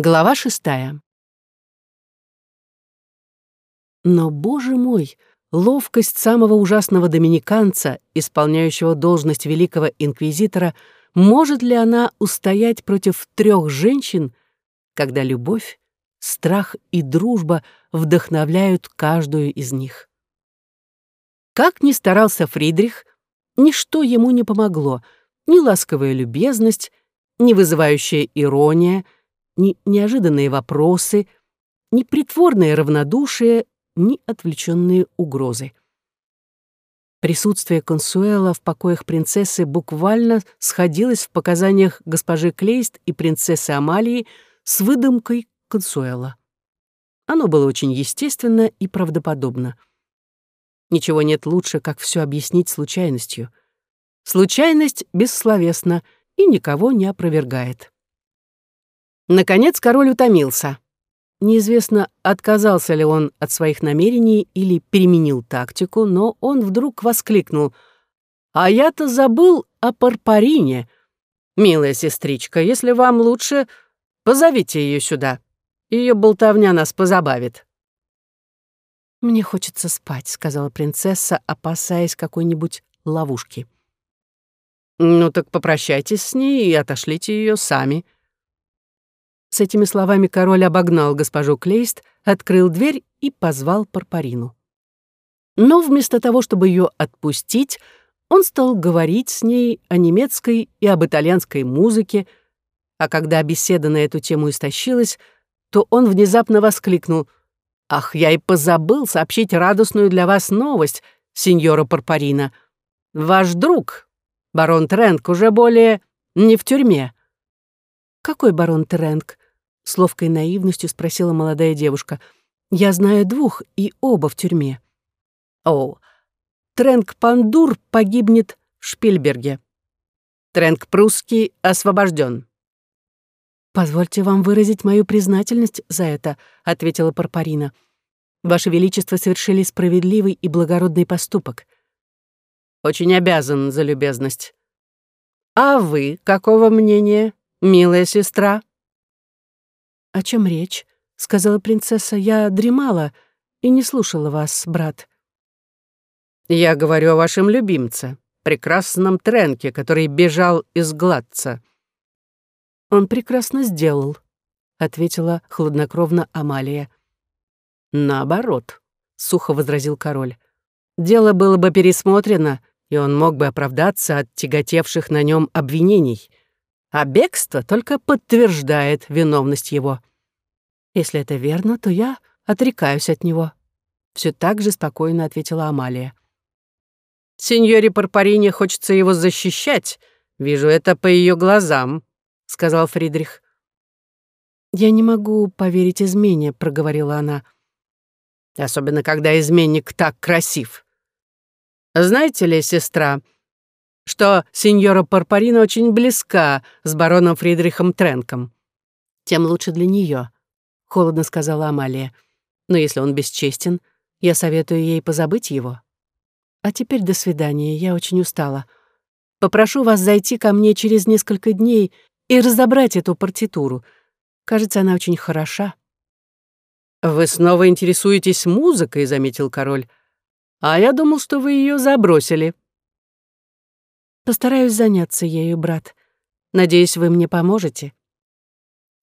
Глава шестая. Но, боже мой, ловкость самого ужасного доминиканца, исполняющего должность великого инквизитора, может ли она устоять против трех женщин, когда любовь, страх и дружба вдохновляют каждую из них? Как ни старался Фридрих, ничто ему не помогло, ни ласковая любезность, ни вызывающая ирония — ни неожиданные вопросы, ни притворное равнодушие, ни отвлеченные угрозы. Присутствие Консуэла в покоях принцессы буквально сходилось в показаниях госпожи Клейст и принцессы Амалии с выдумкой Консуэла. Оно было очень естественно и правдоподобно. Ничего нет лучше, как все объяснить случайностью. Случайность бессловесна и никого не опровергает. Наконец король утомился. Неизвестно, отказался ли он от своих намерений или переменил тактику, но он вдруг воскликнул. «А я-то забыл о Парпарине. Милая сестричка, если вам лучше, позовите ее сюда. Ее болтовня нас позабавит». «Мне хочется спать», — сказала принцесса, опасаясь какой-нибудь ловушки. «Ну так попрощайтесь с ней и отошлите ее сами», с этими словами король обогнал госпожу Клейст, открыл дверь и позвал Парпарину. Но вместо того, чтобы ее отпустить, он стал говорить с ней о немецкой и об итальянской музыке, а когда беседа на эту тему истощилась, то он внезапно воскликнул «Ах, я и позабыл сообщить радостную для вас новость, сеньора Парпарина. Ваш друг, барон Тренк, уже более не в тюрьме». «Какой барон Тренк?» — с ловкой наивностью спросила молодая девушка. «Я знаю двух, и оба в тюрьме». «О, Тренк Пандур погибнет в Шпильберге. Тренк Прусский освобожден». «Позвольте вам выразить мою признательность за это», — ответила Парпарина. «Ваше Величество совершили справедливый и благородный поступок». «Очень обязан за любезность». «А вы какого мнения?» милая сестра». «О чем речь?» — сказала принцесса. «Я дремала и не слушала вас, брат». «Я говорю о вашем любимце, прекрасном Тренке, который бежал из Гладца». «Он прекрасно сделал», — ответила хладнокровно Амалия. «Наоборот», — сухо возразил король. «Дело было бы пересмотрено, и он мог бы оправдаться от тяготевших на нем обвинений а бегство только подтверждает виновность его. Если это верно, то я отрекаюсь от него. Все так же спокойно ответила Амалия. Сеньоре Парпарине хочется его защищать. Вижу это по ее глазам, сказал Фридрих. Я не могу поверить измене, проговорила она. Особенно когда изменник так красив. Знаете ли, сестра, что сеньора Парпарина очень близка с бароном Фридрихом Тренком. Тем лучше для нее, холодно сказала Амалия. Но если он бесчестен, я советую ей позабыть его. А теперь до свидания, я очень устала. Попрошу вас зайти ко мне через несколько дней и разобрать эту партитуру. Кажется, она очень хороша. «Вы снова интересуетесь музыкой», — заметил король. «А я думал, что вы ее забросили». Постараюсь заняться ею, брат. Надеюсь, вы мне поможете.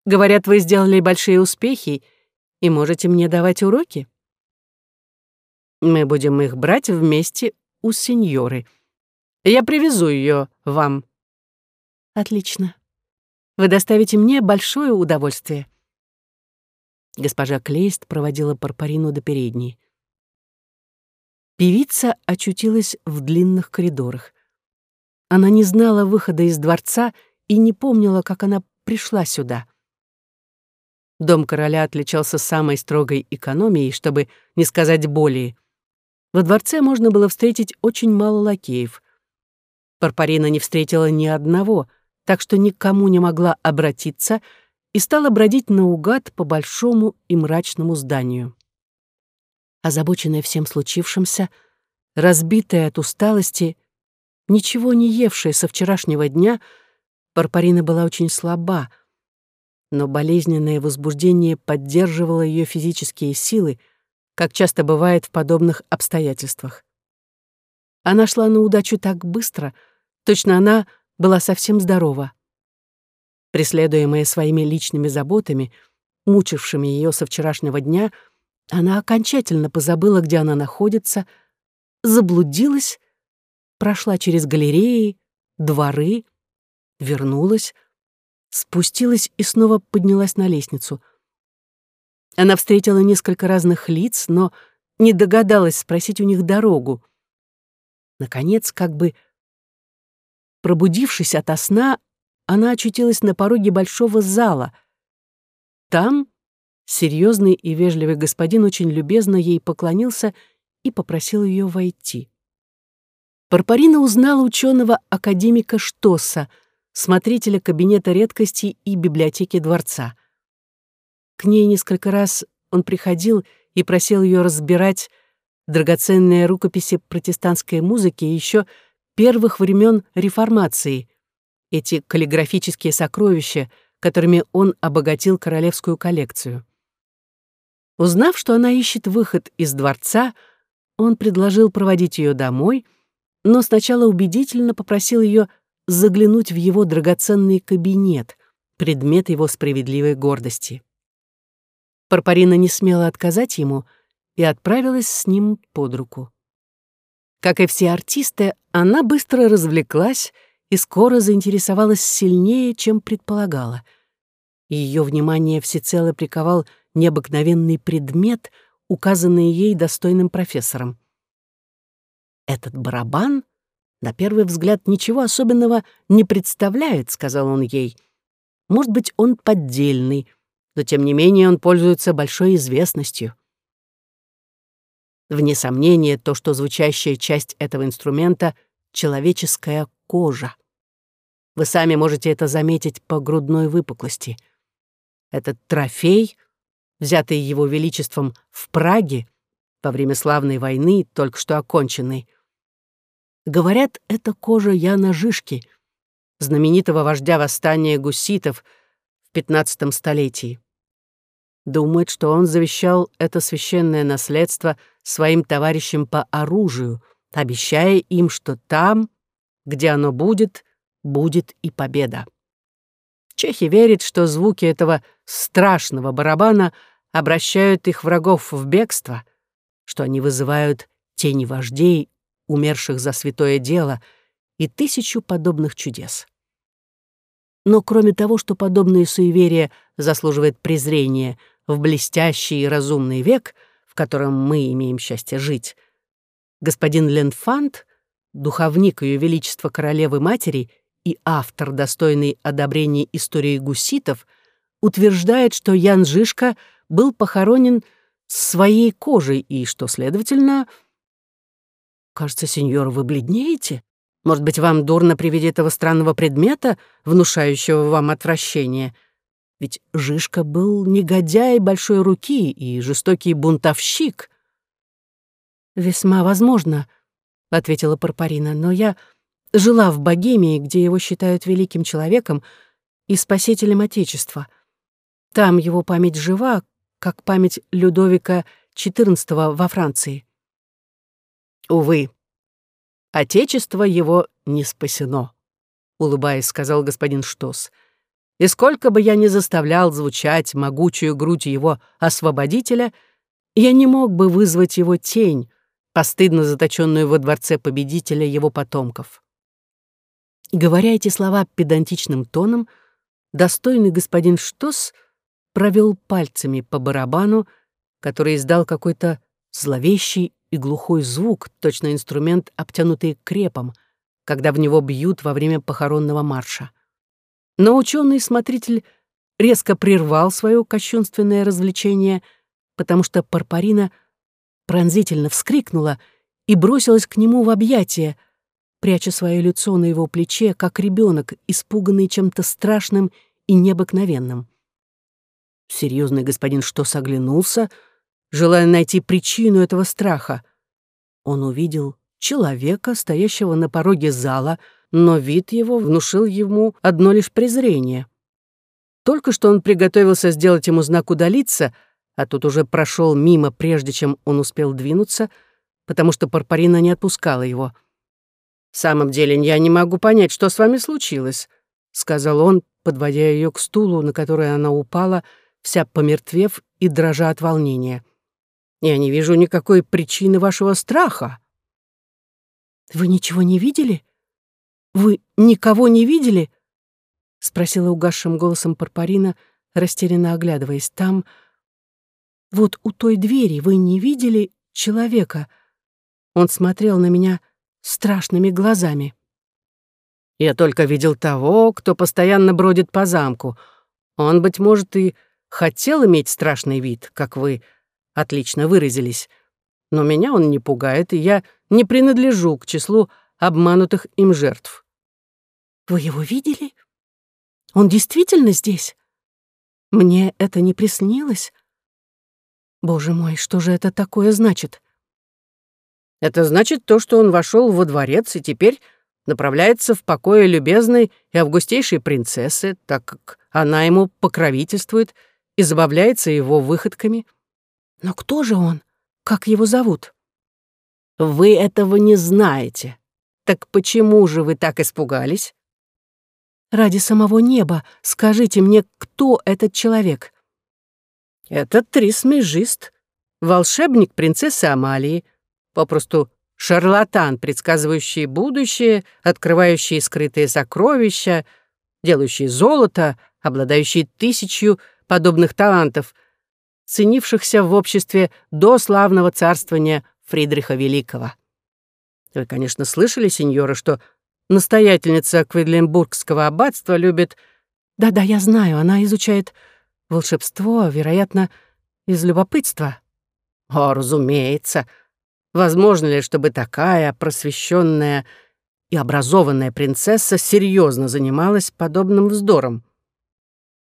Говорят, вы сделали большие успехи и можете мне давать уроки. Мы будем их брать вместе у сеньоры. Я привезу ее вам. Отлично. Вы доставите мне большое удовольствие. Госпожа Клейст проводила Парпарину до передней. Певица очутилась в длинных коридорах. Она не знала выхода из дворца и не помнила, как она пришла сюда. Дом короля отличался самой строгой экономией, чтобы не сказать более. Во дворце можно было встретить очень мало лакеев. Парпарина не встретила ни одного, так что никому не могла обратиться и стала бродить наугад по большому и мрачному зданию. Озабоченная всем случившимся, разбитая от усталости, Ничего не евшая со вчерашнего дня, Парпарина была очень слаба. Но болезненное возбуждение поддерживало ее физические силы, как часто бывает в подобных обстоятельствах. Она шла на удачу так быстро, точно она была совсем здорова. Преследуемая своими личными заботами, мучившими ее со вчерашнего дня, она окончательно позабыла, где она находится, заблудилась, прошла через галереи, дворы, вернулась, спустилась и снова поднялась на лестницу. Она встретила несколько разных лиц, но не догадалась спросить у них дорогу. Наконец, как бы пробудившись ото сна, она очутилась на пороге большого зала. Там серьезный и вежливый господин очень любезно ей поклонился и попросил ее войти. Парпарина узнала ученого академика Штосса, смотрителя кабинета редкостей и библиотеки дворца. К ней несколько раз он приходил и просил ее разбирать драгоценные рукописи протестантской музыки еще первых времен реформации, эти каллиграфические сокровища, которыми он обогатил королевскую коллекцию. Узнав, что она ищет выход из дворца, он предложил проводить ее домой, но сначала убедительно попросил ее заглянуть в его драгоценный кабинет, предмет его справедливой гордости. Парпарина не смела отказать ему и отправилась с ним под руку. Как и все артисты, она быстро развлеклась и скоро заинтересовалась сильнее, чем предполагала. Ее внимание всецело приковал необыкновенный предмет, указанный ей достойным профессором. «Этот барабан, на первый взгляд, ничего особенного не представляет», — сказал он ей. «Может быть, он поддельный, но тем не менее он пользуется большой известностью». Вне сомнения, то, что звучащая часть этого инструмента — человеческая кожа. Вы сами можете это заметить по грудной выпуклости. Этот трофей, взятый его величеством в Праге во время славной войны, только что оконченной, говорят, это кожа Яна Жишки, знаменитого вождя восстания гуситов в пятнадцатом столетии думает, что он завещал это священное наследство своим товарищам по оружию, обещая им, что там, где оно будет, будет и победа. Чехи верят, что звуки этого страшного барабана обращают их врагов в бегство, что они вызывают тени вождей, умерших за святое дело, и тысячу подобных чудес. Но кроме того, что подобные суеверия заслуживают презрения — в блестящий и разумный век, в котором мы имеем счастье жить, господин Ленфант, духовник Ее Величества Королевы-Матери и автор, достойный одобрения истории гуситов, утверждает, что Ян Жишка был похоронен своей кожей и что, следовательно... Кажется, сеньор, вы бледнеете? Может быть, вам дурно при виде этого странного предмета, внушающего вам отвращение? Ведь Жишка был негодяй большой руки и жестокий бунтовщик. «Весьма возможно», — ответила Парпарина, «но я жила в Богемии, где его считают великим человеком и спасителем Отечества. Там его память жива, как память Людовика XIV во Франции. Увы, Отечество его не спасено, улыбаясь, сказал господин Штос. — и сколько бы я ни заставлял звучать могучую грудь его освободителя, я не мог бы вызвать его тень, постыдно заточенную во дворце победителя его потомков. Говоря эти слова педантичным тоном, достойный господин Штос провел пальцами по барабану, который издал какой-то зловещий и глухой звук, точно инструмент, обтянутый крепом, когда в него бьют во время похоронного марша. Но ученый-смотритель резко прервал свое кощунственное развлечение, потому что Парпарина пронзительно вскрикнула и бросилась к нему в объятия, пряча свое лицо на его плече, как ребенок, испуганный чем-то страшным и необыкновенным. Серьезный господин что соглянулся, желая найти причину этого страха. Он увидел человека, стоящего на пороге зала, но вид его внушил ему одно лишь презрение. Только что он приготовился сделать ему знак удалиться, а тут уже прошел мимо, прежде чем он успел двинуться, потому что Парпарина не отпускала его. «В самом деле, я не могу понять, что с вами случилось», — сказал он, подводя ее к стулу, на который она упала, вся помертвев и дрожа от волнения. «Я не вижу никакой причины вашего страха». «Вы ничего не видели? Вы никого не видели?» — спросила угасшим голосом Парпарина, растерянно оглядываясь. «Там, вот у той двери, вы не видели человека?» Он смотрел на меня страшными глазами. «Я только видел того, кто постоянно бродит по замку. Он, быть может, и хотел иметь страшный вид, как вы отлично выразились. Но меня он не пугает, и я не принадлежу к числу обманутых им жертв». «Вы его видели? Он действительно здесь? Мне это не приснилось? Боже мой, что же это такое значит?» Это значит то, что он вошел во дворец и теперь направляется в покое любезной и августейшей принцессы, так как она ему покровительствует и забавляется его выходками. Но кто же он? Как его зовут? Вы этого не знаете. Так почему же вы так испугались? Ради самого неба скажите мне, кто этот человек? Это трисмежист, волшебник принцессы Амалии, попросту шарлатан, предсказывающий будущее, открывающий скрытые сокровища, делающий золото, обладающий тысячью подобных талантов, ценившихся в обществе до славного царствования Фридриха Великого. Вы, конечно, слышали, сеньора, что настоятельница Кведлинбургского аббатства любит... Да-да, я знаю, она изучает волшебство, вероятно, из любопытства. О, разумеется, — Возможно ли, чтобы такая просвещенная и образованная принцесса серьезно занималась подобным вздором?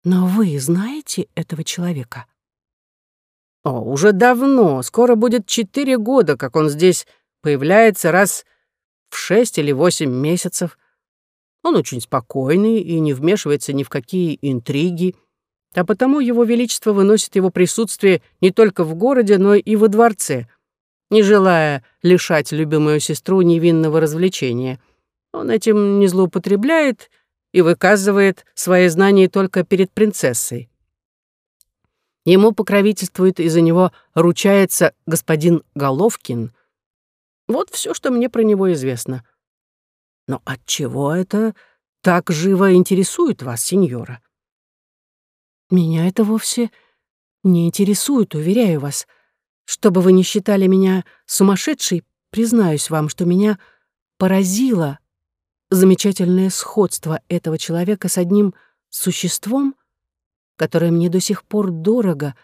Но вы знаете этого человека? О, уже давно, скоро будет четыре года, как он здесь появляется раз в шесть или восемь месяцев. Он очень спокойный и не вмешивается ни в какие интриги, а потому его величество выносит его присутствие не только в городе, но и во дворце — не желая лишать любимую сестру невинного развлечения. Он этим не злоупотребляет и выказывает свои знания только перед принцессой. Ему покровительствует и за него ручается господин Головкин. Вот все, что мне про него известно. Но от чего это так живо интересует вас, сеньора? Меня это вовсе не интересует, уверяю вас — чтобы вы не считали меня сумасшедшей, признаюсь вам, что меня поразило замечательное сходство этого человека с одним существом, которое мне до сих пор дорого,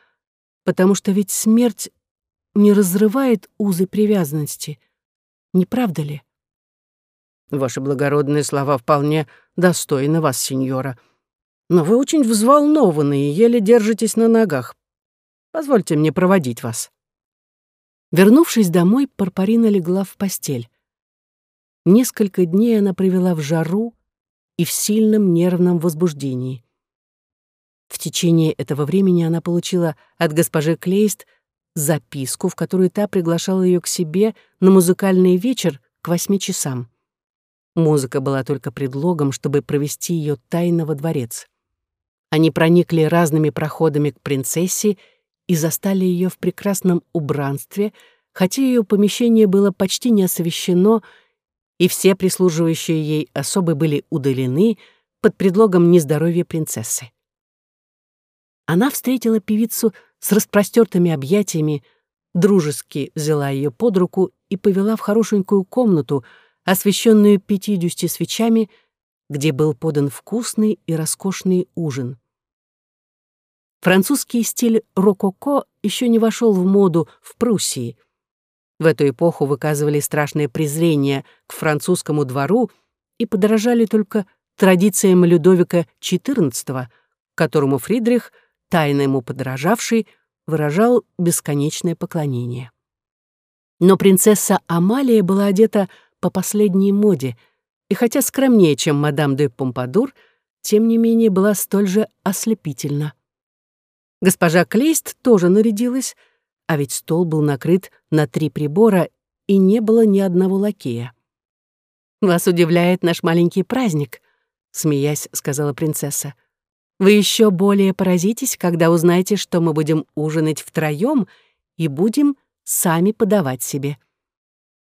потому что ведь смерть не разрывает узы привязанности, не правда ли? Ваши благородные слова вполне достойны вас, сеньора. Но вы очень взволнованы и еле держитесь на ногах. Позвольте мне проводить вас. Вернувшись домой, Парпарина легла в постель. Несколько дней она провела в жару и в сильном нервном возбуждении. В течение этого времени она получила от госпожи Клейст записку, в которой та приглашала ее к себе на музыкальный вечер к восьми часам. Музыка была только предлогом, чтобы провести ее тайно во дворец. Они проникли разными проходами к принцессе и застали ее в прекрасном убранстве, хотя ее помещение было почти не освещено, и все прислуживающие ей особы были удалены под предлогом нездоровья принцессы. Она встретила певицу с распростертыми объятиями, дружески взяла ее под руку и повела в хорошенькую комнату, освещенную пятидесяти свечами, где был подан вкусный и роскошный ужин. Французский стиль рококо еще не вошел в моду в Пруссии. В эту эпоху выказывали страшное презрение к французскому двору и подражали только традициям Людовика XIV, которому Фридрих, тайно ему подражавший, выражал бесконечное поклонение. Но принцесса Амалия была одета по последней моде, и хотя скромнее, чем мадам де Помпадур, тем не менее, была столь же ослепительна. Госпожа Клейст тоже нарядилась, а ведь стол был накрыт на три прибора, и не было ни одного лакея. «Вас удивляет наш маленький праздник», — смеясь сказала принцесса. «Вы еще более поразитесь, когда узнаете, что мы будем ужинать втроем и будем сами подавать себе.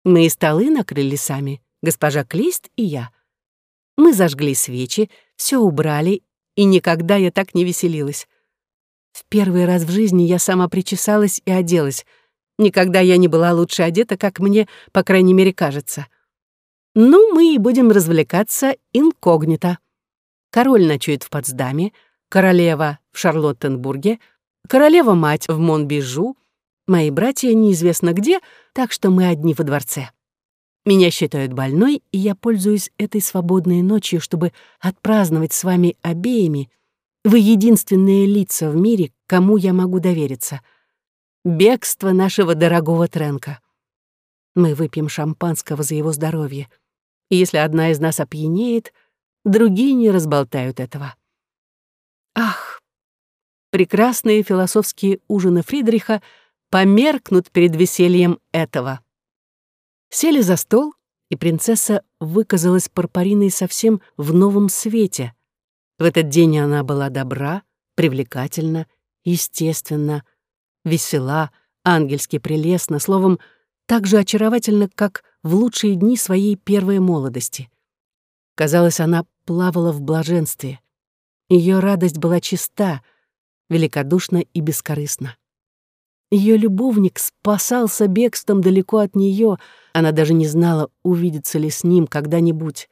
Мы и столы накрыли сами, госпожа Клист и я. Мы зажгли свечи, все убрали, и никогда я так не веселилась. В первый раз в жизни я сама причесалась и оделась. Никогда я не была лучше одета, как мне, по крайней мере, кажется. Ну, мы и будем развлекаться инкогнито. Король ночует в Потсдаме, королева в Шарлоттенбурге, королева-мать в Монбижу, мои братья неизвестно где, так что мы одни во дворце. Меня считают больной, и я пользуюсь этой свободной ночью, чтобы отпраздновать с вами обеими. Вы единственные лица в мире, кому я могу довериться. Бегство нашего дорогого Тренка. Мы выпьем шампанского за его здоровье. И если одна из нас опьянеет, другие не разболтают этого. Ах, прекрасные философские ужины Фридриха померкнут перед весельем этого. Сели за стол, и принцесса выказалась Парпариной совсем в новом свете. В этот день она была добра, привлекательна, естественна, весела, ангельски прелестна, словом, так же очаровательна, как в лучшие дни своей первой молодости. Казалось, она плавала в блаженстве. Ее радость была чиста, великодушна и бескорыстна. Ее любовник спасался бегством далеко от нее, она даже не знала, увидится ли с ним когда-нибудь.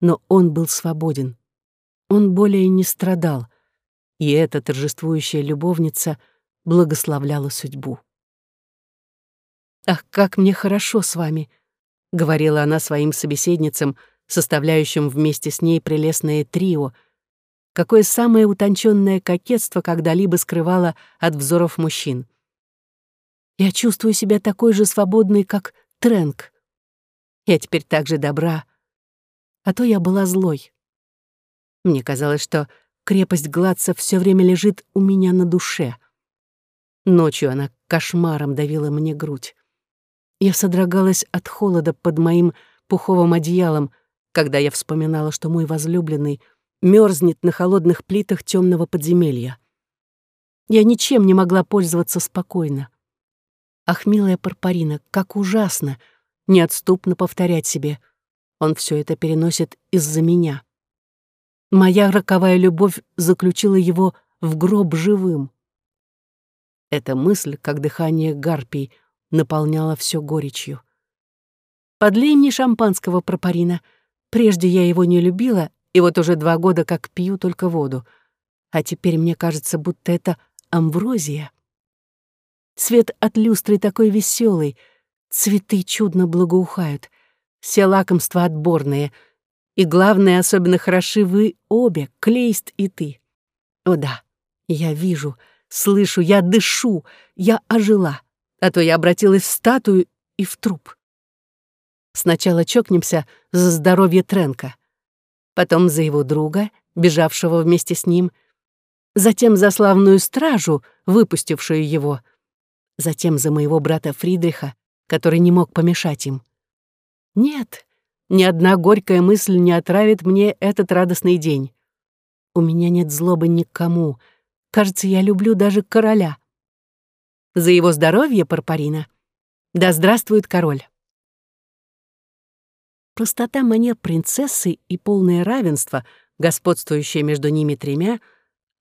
Но он был свободен. Он более не страдал, и эта торжествующая любовница благословляла судьбу. «Ах, как мне хорошо с вами!» — говорила она своим собеседницам, составляющим вместе с ней прелестное трио. Какое самое утонченное кокетство когда-либо скрывало от взоров мужчин. Я чувствую себя такой же свободной, как Тренк. Я теперь так же добра, а то я была злой. Мне казалось, что крепость Гладца все время лежит у меня на душе. Ночью она кошмаром давила мне грудь. Я содрогалась от холода под моим пуховым одеялом, когда я вспоминала, что мой возлюбленный мерзнет на холодных плитах темного подземелья. Я ничем не могла пользоваться спокойно. Ах, милая Парпарина, как ужасно, неотступно повторять себе. Он все это переносит из-за меня. Моя роковая любовь заключила его в гроб живым. Эта мысль, как дыхание гарпий, наполняла все горечью. «Подлей мне шампанского, Пропарина. Прежде я его не любила, и вот уже два года как пью только воду. А теперь мне кажется, будто это амброзия. Свет от люстры такой веселый, цветы чудно благоухают, все лакомства отборные, и, главное, особенно хороши вы обе, Клейст и ты. О да, я вижу, слышу, я дышу, я ожила а то я обратилась в статую и в труп. Сначала чокнемся за здоровье Тренка, потом за его друга, бежавшего вместе с ним, затем за славную стражу, выпустившую его, затем за моего брата Фридриха, который не мог помешать им. Нет, ни одна горькая мысль не отравит мне этот радостный день. У меня нет злобы никому. Кажется, я люблю даже короля. За его здоровье, Парпарина. Да здравствует король. Простота манер принцессы и полное равенство, господствующее между ними тремя,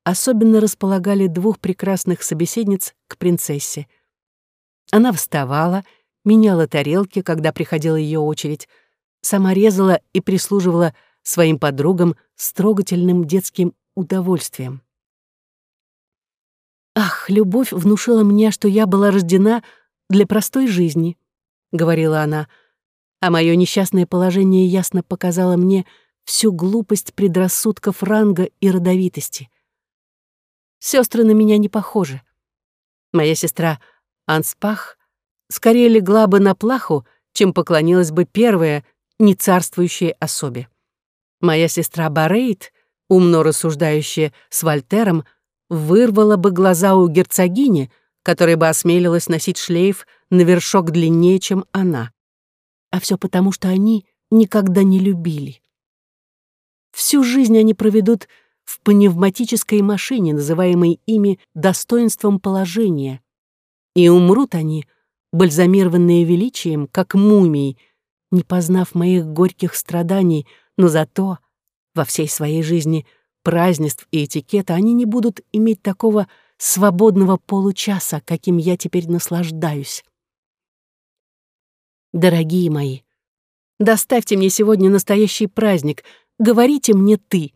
особенно располагали двух прекрасных собеседниц к принцессе. Она вставала, меняла тарелки, когда приходила ее очередь, сама резала и прислуживала своим подругам с трогательным детским удовольствием. «Ах, любовь внушила мне, что я была рождена для простой жизни», — говорила она, «а мое несчастное положение ясно показало мне всю глупость предрассудков ранга и родовитости. Сестры на меня не похожи. Моя сестра Анспах скорее легла бы на плаху, чем поклонилась бы первая, не царствующей особе. Моя сестра Барейт умно рассуждающая с Вольтером, вырвала бы глаза у герцогини, которая бы осмелилась носить шлейф на вершок длиннее, чем она. А все потому, что они никогда не любили. Всю жизнь они проведут в пневматической машине, называемой ими достоинством положения. И умрут они, бальзамированные величием, как мумии, не познав моих горьких страданий, но зато во всей своей жизни празднеств и этикета они не будут иметь такого свободного получаса, каким я теперь наслаждаюсь. Дорогие мои, доставьте мне сегодня настоящий праздник, говорите мне «ты».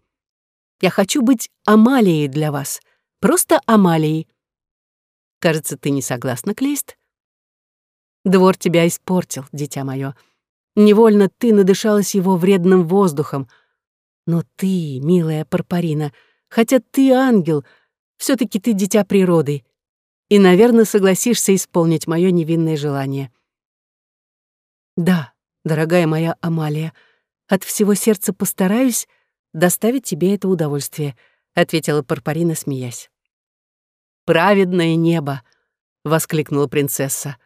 Я хочу быть Амалией для вас, просто Амалией. Кажется, ты не согласна, Клейст? Двор тебя испортил, дитя мое. Невольно ты надышалась его вредным воздухом. Но ты, милая Парпарина, хотя ты ангел, все таки ты дитя природы, и, наверное, согласишься исполнить мое невинное желание. Да, дорогая моя Амалия, от всего сердца постараюсь доставить тебе это удовольствие», — ответила Парпарина, смеясь. «Праведное небо!» — воскликнула принцесса.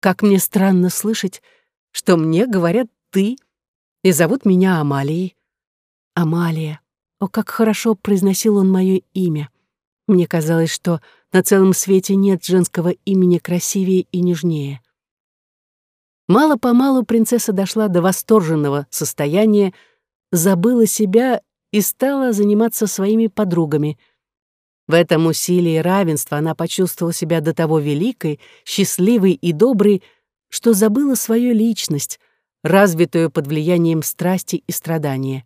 «Как мне странно слышать, что мне говорят «ты» и зовут меня Амалией. Амалия. О, как хорошо произносил он мое имя. Мне казалось, что на целом свете нет женского имени красивее и нежнее. Мало-помалу принцесса дошла до восторженного состояния, забыла себя и стала заниматься своими подругами. В этом усилии равенства она почувствовала себя до того великой, счастливой и доброй, что забыла свою личность, развитую под влиянием страсти и страдания.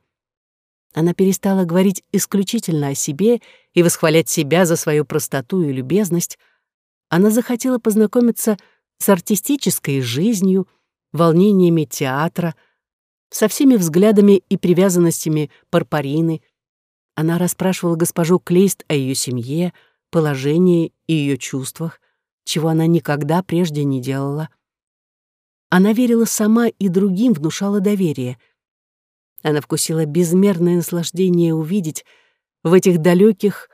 Она перестала говорить исключительно о себе и восхвалять себя за свою простоту и любезность. Она захотела познакомиться с артистической жизнью, волнениями театра — со всеми взглядами и привязанностями Парпарины. Она расспрашивала госпожу Клейст о ее семье, положении и ее чувствах, чего она никогда прежде не делала. Она верила сама и другим внушала доверие. Она вкусила безмерное наслаждение увидеть в этих далеких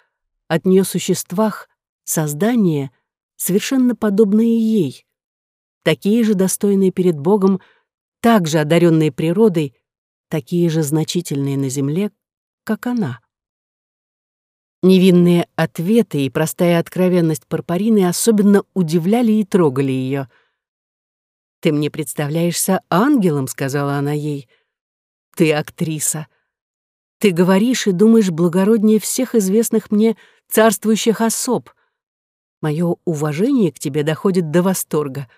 от нее существах создания, совершенно подобные ей, такие же достойные перед Богом, также одаренные природой, такие же значительные на земле, как она. Невинные ответы и простая откровенность Парпарины особенно удивляли и трогали ее. «Ты мне представляешься ангелом», — сказала она ей. «Ты актриса. Ты говоришь и думаешь благороднее всех известных мне царствующих особ. Мое уважение к тебе доходит до восторга».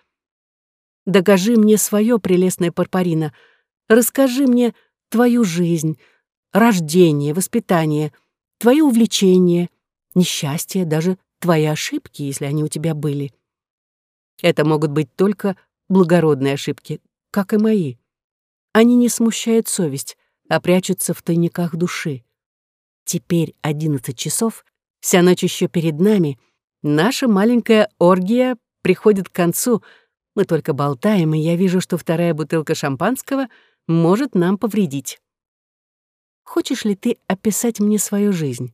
Докажи мне свое, прелестная Парпарина. Расскажи мне твою жизнь, рождение, воспитание, твои увлечения, несчастье, даже твои ошибки, если они у тебя были. Это могут быть только благородные ошибки, как и мои. Они не смущают совесть, а прячутся в тайниках души. Теперь одиннадцать часов, вся ночь еще перед нами, наша маленькая оргия приходит к концу — мы только болтаем, и я вижу, что вторая бутылка шампанского может нам повредить. Хочешь ли ты описать мне свою жизнь?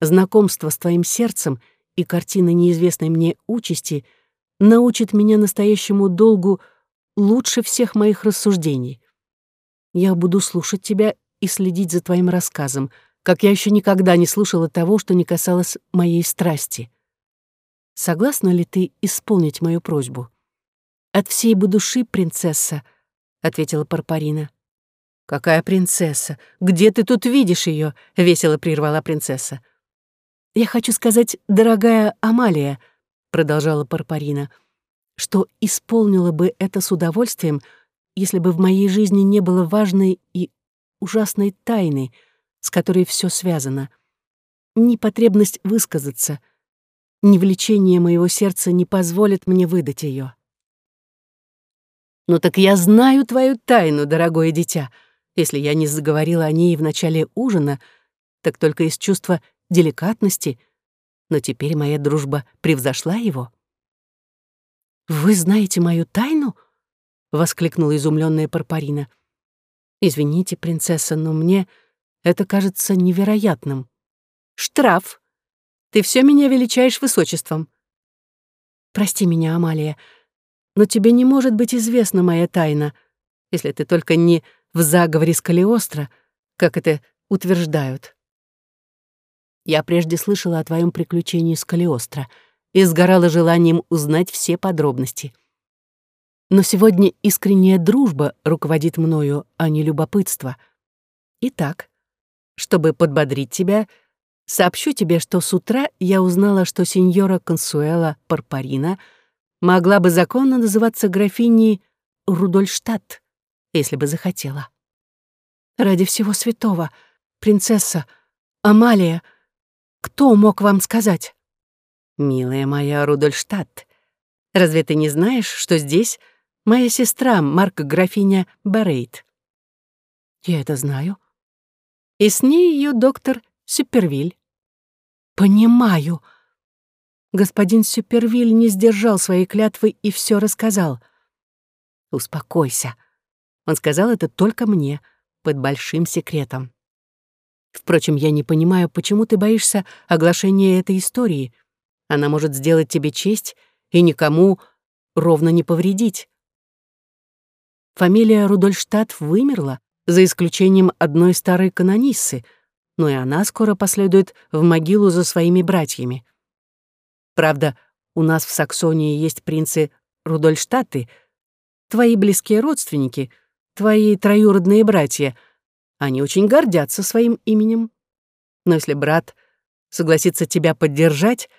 Знакомство с твоим сердцем и картина неизвестной мне участи научит меня настоящему долгу лучше всех моих рассуждений. Я буду слушать тебя и следить за твоим рассказом, как я еще никогда не слушала того, что не касалось моей страсти. Согласна ли ты исполнить мою просьбу? «От всей бы души, принцесса», — ответила Парпарина. «Какая принцесса? Где ты тут видишь ее? весело прервала принцесса. «Я хочу сказать, дорогая Амалия», — продолжала Парпарина, «что исполнила бы это с удовольствием, если бы в моей жизни не было важной и ужасной тайны, с которой все связано. Ни потребность высказаться, ни влечение моего сердца не позволит мне выдать ее. «Ну так я знаю твою тайну, дорогое дитя. Если я не заговорила о ней в начале ужина, так только из чувства деликатности, но теперь моя дружба превзошла его». «Вы знаете мою тайну?» — воскликнула изумленная Парпарина. «Извините, принцесса, но мне это кажется невероятным. «Штраф! Ты все меня величаешь высочеством!» «Прости меня, Амалия, но тебе не может быть известна моя тайна, если ты только не в заговоре с Калиостро, как это утверждают. Я прежде слышала о твоем приключении с Калиостро и сгорала желанием узнать все подробности. Но сегодня искренняя дружба руководит мною, а не любопытство. Итак, чтобы подбодрить тебя, сообщу тебе, что с утра я узнала, что сеньора Консуэла Парпарина могла бы законно называться графиней Рудольштадт, если бы захотела. Ради всего святого, принцесса, Амалия, кто мог вам сказать? Милая моя Рудольштадт, разве ты не знаешь, что здесь моя сестра, Марка-графиня Барейт? Я это знаю. И с ней ее доктор Супервиль. Понимаю. Господин Супервиль не сдержал своей клятвы и все рассказал. Успокойся. Он сказал это только мне — под большим секретом. Впрочем, я не понимаю, почему ты боишься оглашения этой истории. Она может сделать тебе честь и никому ровно не повредить. Фамилия Рудольштадт вымерла, за исключением одной старой канониссы, но и она скоро последует в могилу за своими братьями. Правда, у нас в Саксонии есть принцы Рудольштадты, твои близкие родственники — твои троюродные братья. Они очень гордятся своим именем. Но если брат согласится тебя поддержать,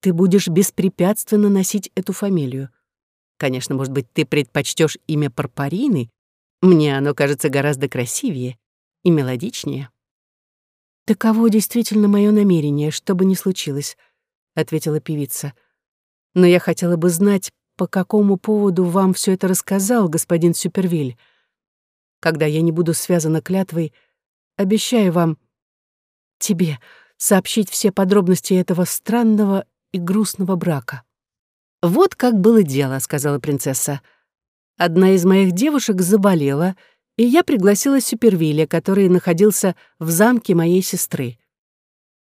ты будешь беспрепятственно носить эту фамилию. Конечно, может быть, ты предпочтешь имя Парпарины. Мне оно кажется гораздо красивее и мелодичнее. «Таково действительно мое намерение, что бы ни случилось», — ответила певица. «Но я хотела бы знать, по какому поводу вам все это рассказал господин Супервиль когда я не буду связана клятвой, обещаю вам, тебе, сообщить все подробности этого странного и грустного брака». «Вот как было дело», — сказала принцесса. «Одна из моих девушек заболела, и я пригласила Супервилля, который находился в замке моей сестры.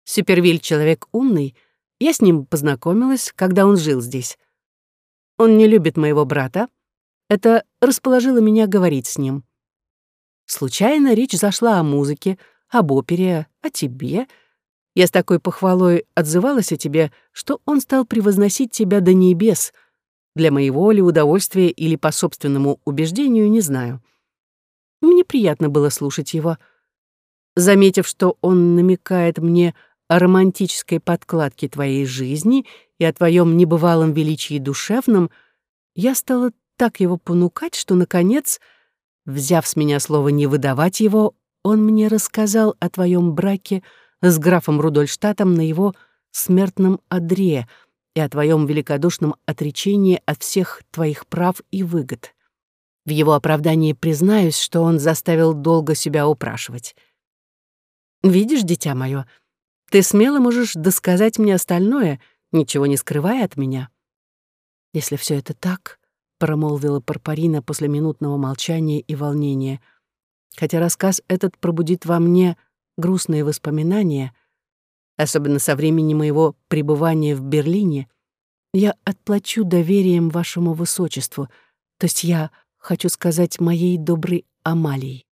Супервиль — человек умный, я с ним познакомилась, когда он жил здесь. Он не любит моего брата. Это расположило меня говорить с ним. Случайно речь зашла о музыке, об опере, о тебе. Я с такой похвалой отзывалась о тебе, что он стал превозносить тебя до небес. Для моего ли удовольствия или по собственному убеждению, не знаю. Мне приятно было слушать его. Заметив, что он намекает мне о романтической подкладке твоей жизни и о твоем небывалом величии душевном, я стала так его понукать, что, наконец, — Взяв с меня слово не выдавать его, он мне рассказал о твоем браке с графом Рудольштатом на его смертном одре и о твоем великодушном отречении от всех твоих прав и выгод. В его оправдании признаюсь, что он заставил долго себя упрашивать. «Видишь, дитя мое, ты смело можешь досказать мне остальное, ничего не скрывая от меня. Если все это так, промолвила Парпарина после минутного молчания и волнения. Хотя рассказ этот пробудит во мне грустные воспоминания, особенно со времени моего пребывания в Берлине, я отплачу доверием вашему высочеству, то есть я хочу сказать моей доброй Амалии.